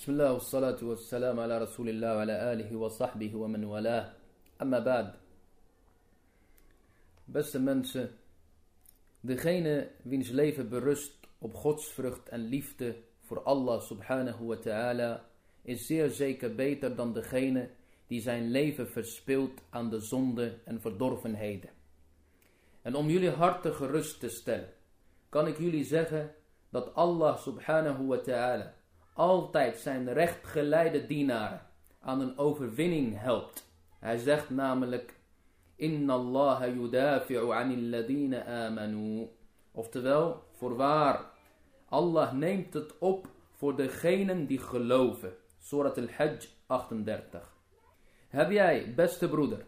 بسم الله والصلاة والسلام على رسول الله وعلى آله وصحبه ومن والاه أما بعد Beste mensen, degene wiens leven berust op godsvrucht en liefde voor Allah subhanahu wa ta'ala is zeer zeker beter dan degene die zijn leven verspilt aan de zonde en verdorvenheden. En om jullie harten gerust te stellen, kan ik jullie zeggen dat Allah subhanahu wa ta'ala altijd zijn rechtgeleide dienaren aan een overwinning helpt. Hij zegt namelijk, Inna Allah yudafi'u anil ladina amanu. Oftewel, voorwaar, Allah neemt het op voor degenen die geloven. Surat al-Hajj 38. Heb jij, beste broeder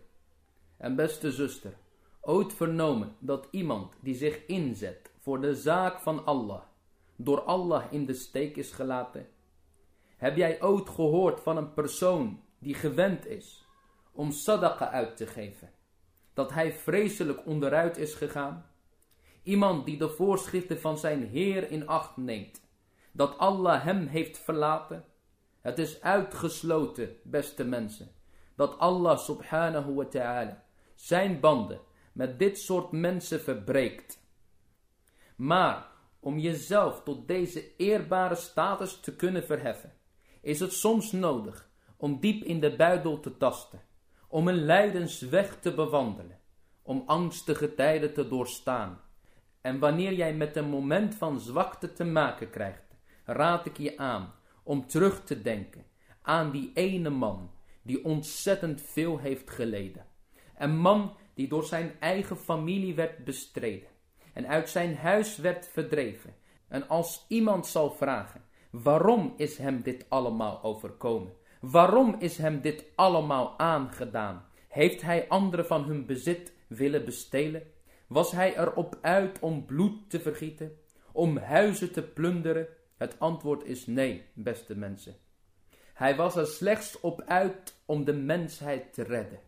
en beste zuster, ooit vernomen dat iemand die zich inzet voor de zaak van Allah, door Allah in de steek is gelaten? Heb jij ooit gehoord van een persoon die gewend is om sadaqa uit te geven? Dat hij vreselijk onderuit is gegaan? Iemand die de voorschriften van zijn Heer in acht neemt. Dat Allah hem heeft verlaten? Het is uitgesloten, beste mensen, dat Allah subhanahu wa ta'ala zijn banden met dit soort mensen verbreekt. Maar om jezelf tot deze eerbare status te kunnen verheffen, is het soms nodig om diep in de buidel te tasten, om een lijdensweg te bewandelen, om angstige tijden te doorstaan. En wanneer jij met een moment van zwakte te maken krijgt, raad ik je aan om terug te denken aan die ene man die ontzettend veel heeft geleden. Een man die door zijn eigen familie werd bestreden en uit zijn huis werd verdreven. En als iemand zal vragen, waarom is hem dit allemaal overkomen? Waarom is hem dit allemaal aangedaan? Heeft hij anderen van hun bezit willen bestelen? Was hij erop uit om bloed te vergieten? Om huizen te plunderen? Het antwoord is nee, beste mensen. Hij was er slechts op uit om de mensheid te redden.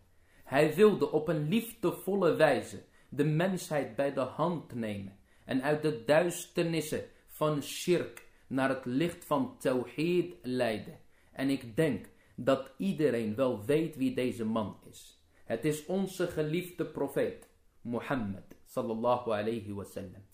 Hij wilde op een liefdevolle wijze de mensheid bij de hand nemen en uit de duisternissen van shirk naar het licht van tawhid leiden. En ik denk dat iedereen wel weet wie deze man is. Het is onze geliefde profeet, Mohammed sallallahu alayhi wasallam.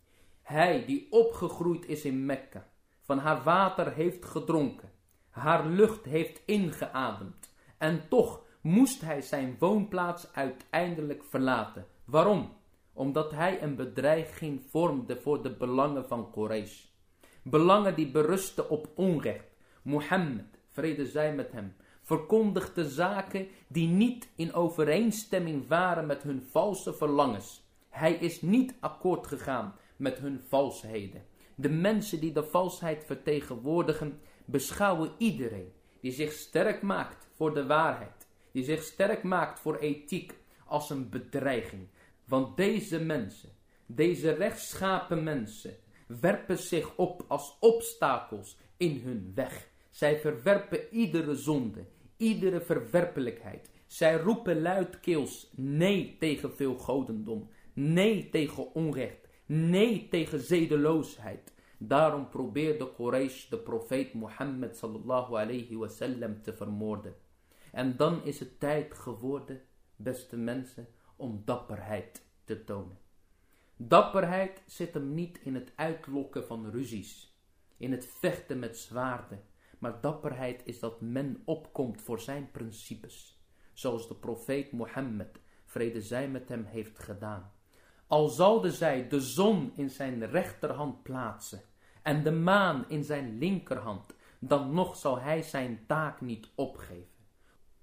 Hij die opgegroeid is in Mekka, van haar water heeft gedronken, haar lucht heeft ingeademd en toch moest hij zijn woonplaats uiteindelijk verlaten. Waarom? Omdat hij een bedreiging vormde voor de belangen van Quraysh. Belangen die berusten op onrecht. Mohammed, vrede zij met hem, verkondigde zaken die niet in overeenstemming waren met hun valse verlangens. Hij is niet akkoord gegaan met hun valsheden. De mensen die de valsheid vertegenwoordigen, beschouwen iedereen die zich sterk maakt voor de waarheid, die zich sterk maakt voor ethiek, als een bedreiging. Want deze mensen, deze rechtschapen mensen, werpen zich op als obstakels in hun weg. Zij verwerpen iedere zonde, iedere verwerpelijkheid. Zij roepen luidkeels nee tegen veel godendom, nee tegen onrecht, nee tegen zedeloosheid. Daarom probeerde Quraysh de profeet Mohammed sallallahu alayhi wasallam te vermoorden. En dan is het tijd geworden, beste mensen, om dapperheid te tonen. Dapperheid zit hem niet in het uitlokken van ruzies, in het vechten met zwaarden, maar dapperheid is dat men opkomt voor zijn principes, zoals de profeet Mohammed, vrede zij met hem, heeft gedaan. Al zouden zij de zon in zijn rechterhand plaatsen en de maan in zijn linkerhand, dan nog zal hij zijn taak niet opgeven.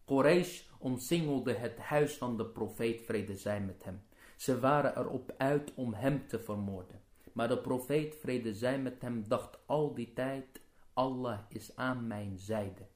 Quraysh omsingelde het huis van de profeet, vrede zij met hem. Ze waren erop uit om hem te vermoorden. Maar de profeet, vrede zij met hem, dacht al die tijd, Allah is aan mijn zijde.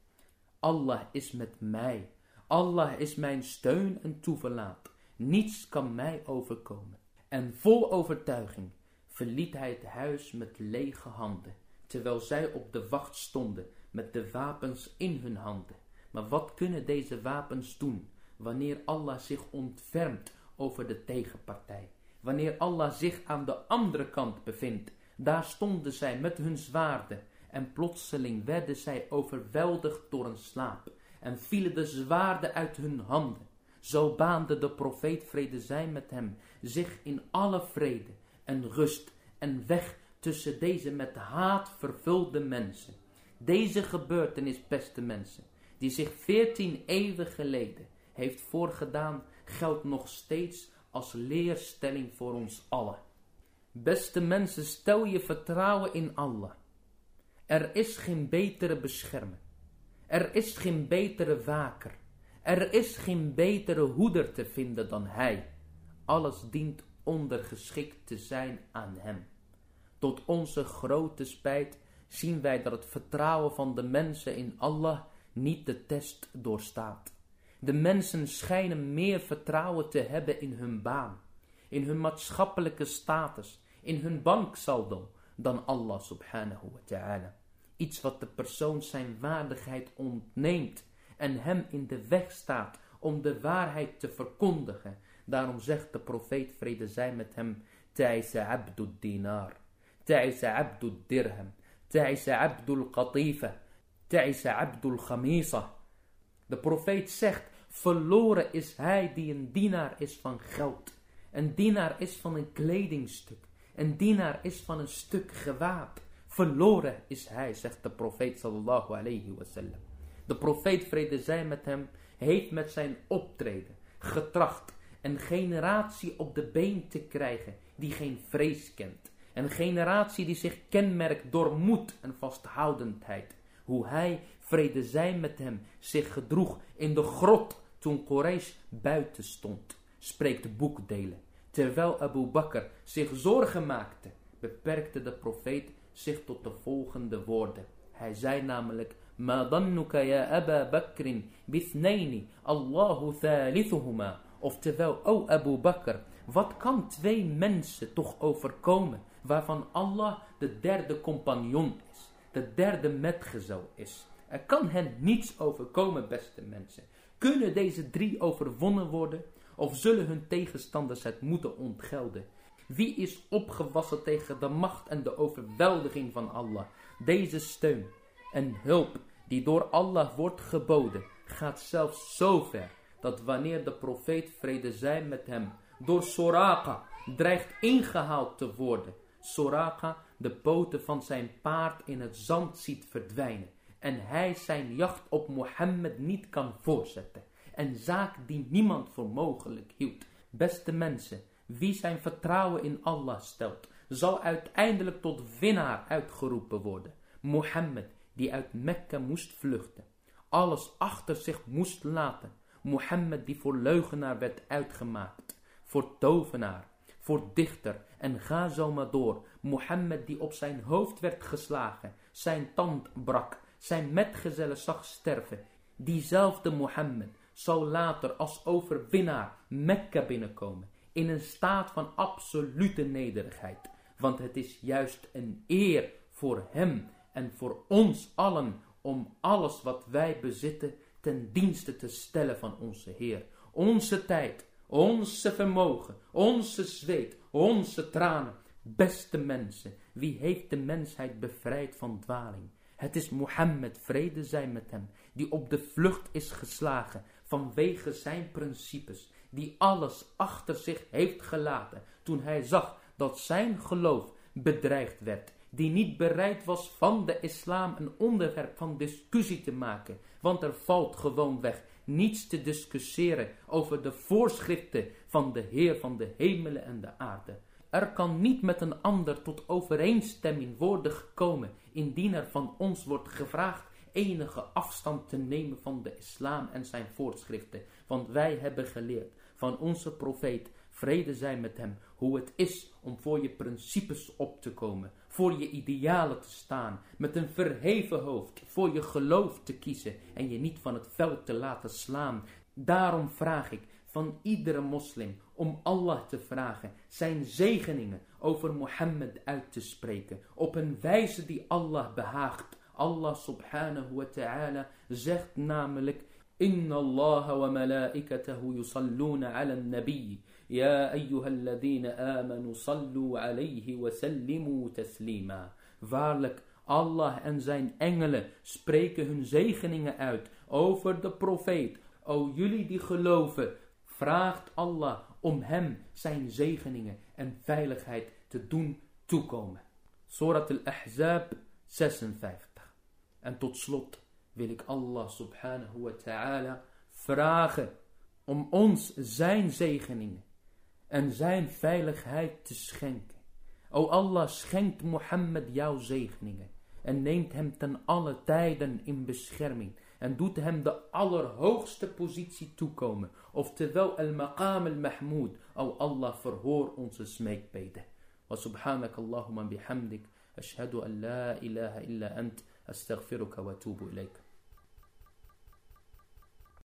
Allah is met mij. Allah is mijn steun en toeverlaat. Niets kan mij overkomen. En vol overtuiging verliet hij het huis met lege handen, terwijl zij op de wacht stonden met de wapens in hun handen. Maar wat kunnen deze wapens doen wanneer Allah zich ontfermt over de tegenpartij? Wanneer Allah zich aan de andere kant bevindt, daar stonden zij met hun zwaarden En plotseling werden zij overweldigd door een slaap en vielen de zwaarden uit hun handen. Zo baande de profeet vrede zij met hem zich in alle vrede en rust en weg tussen deze met haat vervulde mensen. Deze gebeurtenis, beste mensen, die zich veertien eeuwen geleden heeft voorgedaan, geldt nog steeds als leerstelling voor ons allen. Beste mensen, stel je vertrouwen in Allah. Er is geen betere beschermer. Er is geen betere waker. Er is geen betere hoeder te vinden dan Hij. Alles dient ondergeschikt te zijn aan Hem. Tot onze grote spijt zien wij dat het vertrouwen van de mensen in Allah niet de test doorstaat. De mensen schijnen meer vertrouwen te hebben in hun baan, in hun maatschappelijke status, in hun banksaldo, dan Allah subhanahu wa ta'ala. Iets wat de persoon zijn waardigheid ontneemt en hem in de weg staat om de waarheid te verkondigen. Daarom zegt de profeet vrede zij met hem, Ta'isa abdul dinar, Ta'isa abdul dirham, Ta'isa abdul qatifa, Ta'isa abdul khamisa. De profeet zegt, verloren is hij die een dienaar is van geld. Een dienaar is van een kledingstuk. Een dienaar is van een stuk gewaad. Verloren is hij, zegt de profeet sallallahu alayhi wasallam. De profeet vrede zij met hem, heeft met zijn optreden getracht een generatie op de been te krijgen die geen vrees kent. Een generatie die zich kenmerkt door moed en vasthoudendheid. Hoe hij, vrede zij met hem, zich gedroeg in de grot toen Quraysh buiten stond, spreekt boekdelen. Terwijl Abu Bakr zich zorgen maakte, beperkte de profeet zich tot de volgende woorden. Hij zei namelijk, Ma dannuka ya Aba Bakrin bithnaini, Allahu thalithuhuma. Oftewel, o Abu Bakr, wat kan twee mensen toch overkomen, waarvan Allah de derde compagnon is, de derde metgezel is. Er kan hen niets overkomen, beste mensen. Kunnen deze drie overwonnen worden? Of zullen hun tegenstanders het moeten ontgelden? Wie is opgewassen tegen de macht en de overweldiging van Allah? Deze steun en hulp die door Allah wordt geboden, gaat zelfs zo ver dat wanneer de profeet vrede zij met hem door Soraka dreigt ingehaald te worden, Soraka de poten van zijn paard in het zand ziet verdwijnen en hij zijn jacht op Mohammed niet kan voortzetten. Een zaak die niemand voor mogelijk hield. Beste mensen, wie zijn vertrouwen in Allah stelt, zal uiteindelijk tot winnaar uitgeroepen worden. Mohammed, die uit Mekka moest vluchten, alles achter zich moest laten. Mohammed, die voor leugenaar werd uitgemaakt, voor tovenaar, voor dichter en ga zo maar door. Mohammed, die op zijn hoofd werd geslagen, zijn tand brak, zijn metgezellen zag sterven. Diezelfde Mohammed zal later als overwinnaar Mekka binnenkomen in een staat van absolute nederigheid. Want het is juist een eer voor hem en voor ons allen om alles wat wij bezitten ten dienste te stellen van onze Heer. Onze tijd, onze vermogen, onze zweet, onze tranen. Beste mensen, wie heeft de mensheid bevrijd van dwaling? Het is Mohammed, vrede zij met hem, die op de vlucht is geslagen vanwege zijn principes, die alles achter zich heeft gelaten toen hij zag dat zijn geloof bedreigd werd, die niet bereid was van de islam een onderwerp van discussie te maken, want er valt gewoon weg niets te discussiëren over de voorschriften van de Heer van de hemelen en de aarde. Er kan niet met een ander tot overeenstemming worden gekomen, indien er van ons wordt gevraagd enige afstand te nemen van de islam en zijn voorschriften. Want wij hebben geleerd van onze profeet, vrede zij met hem, hoe het is om voor je principes op te komen, voor je idealen te staan, met een verheven hoofd, voor je geloof te kiezen en je niet van het veld te laten slaan. Daarom vraag ik van iedere moslim om Allah te vragen zijn zegeningen over Mohammed uit te spreken. Op een wijze die Allah behaagt. Allah subhanahu wa ta'ala zegt namelijk Inna Allah wa malaikatahu yusalluna ala nabi Ya ayyuhalladhina amanu sallu alayhi wa sallimu taslima. Waarlijk, Allah en zijn engelen spreken hun zegeningen uit over de profeet. O jullie die geloven, vraagt Allah om hem zijn zegeningen en veiligheid te doen toekomen. Surat al-Ahzab 56. En tot slot wil ik Allah subhanahu wa ta'ala vragen om ons zijn zegeningen en zijn veiligheid te schenken. O Allah, schenkt Mohammed jouw zegeningen en neemt hem ten alle tijden in bescherming en doet hem de allerhoogste positie toekomen. Oftewel al-maqam al-mahmoud. O Allah, verhoor onze smeekbeden. Wa subhanak Allahumma bihamdik. Ashhadu an la ilaha illa ant. Astaghfiruka wa tubu ilayk.